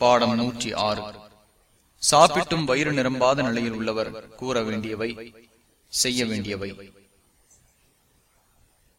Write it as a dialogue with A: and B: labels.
A: பாடம் நூற்றி ஆறு சாப்பிட்டும் வயிறு நிரம்பாத நிலையில் உள்ளவர் கூற வேண்டியவை செய்ய வேண்டியவை.